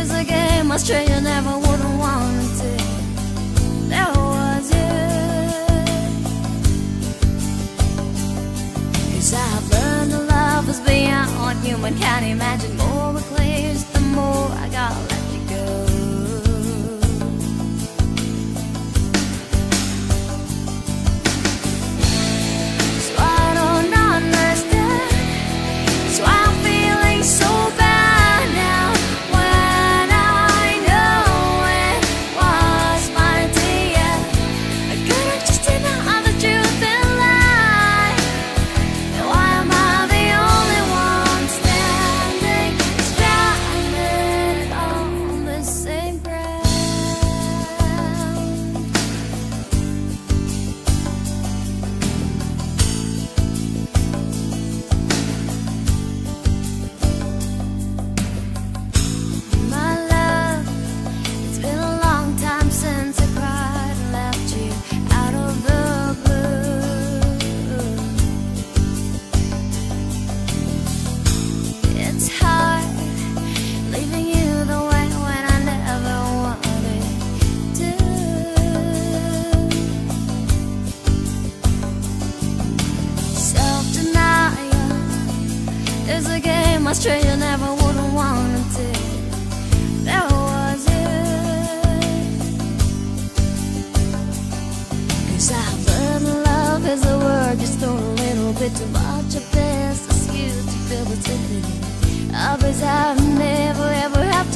It's a game I never wouldn't want a game a stranger never wouldn't want to. There was it. Cause I've learned love is a word just throw a little bit too much of this excuse to feel the dignity. Others I've never ever to